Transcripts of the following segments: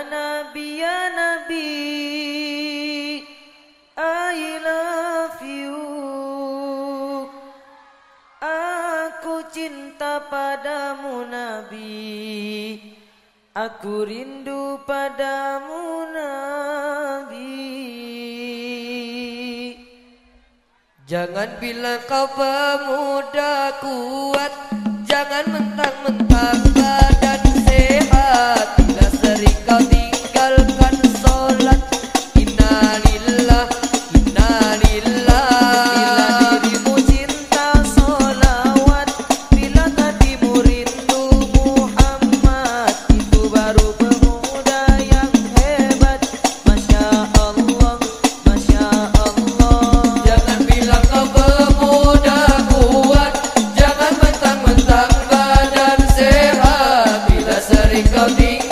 Nabi cinta padamu Nabi. Aku rindu padamu Nabi. Jangan bila kau pemuda kuat Jangan mentang-mentang. Holy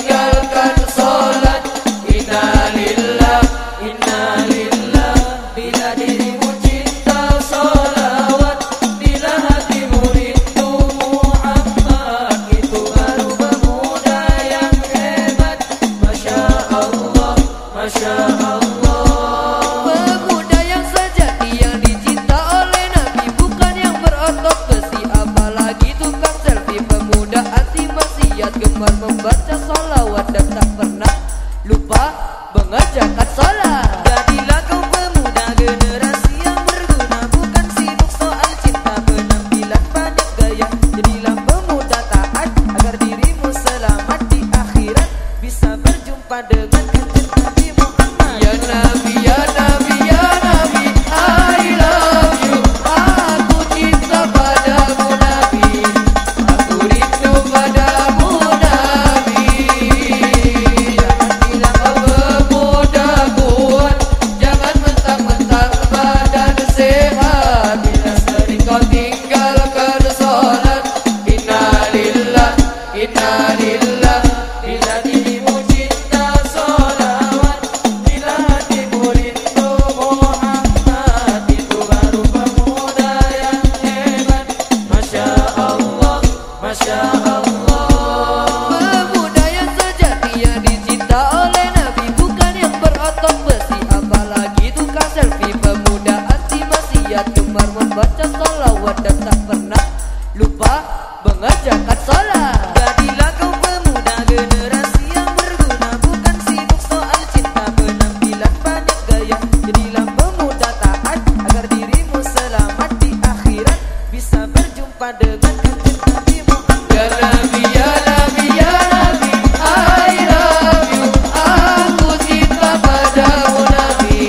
lupa mengerjakan sholat. Jadilah kau pemuda generasi yang berguna Bukan sibuk soal cinta. Penampilan banyak gaya Jadilah pemuda taat agar dirimu selamat di akhirat. Bisa berjumpa dengan kantin Nabi Muhammad. Ya, ya Nabi, ya Nabi, I love you. Aku cinta padamu Nabi.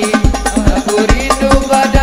Aku rindu pada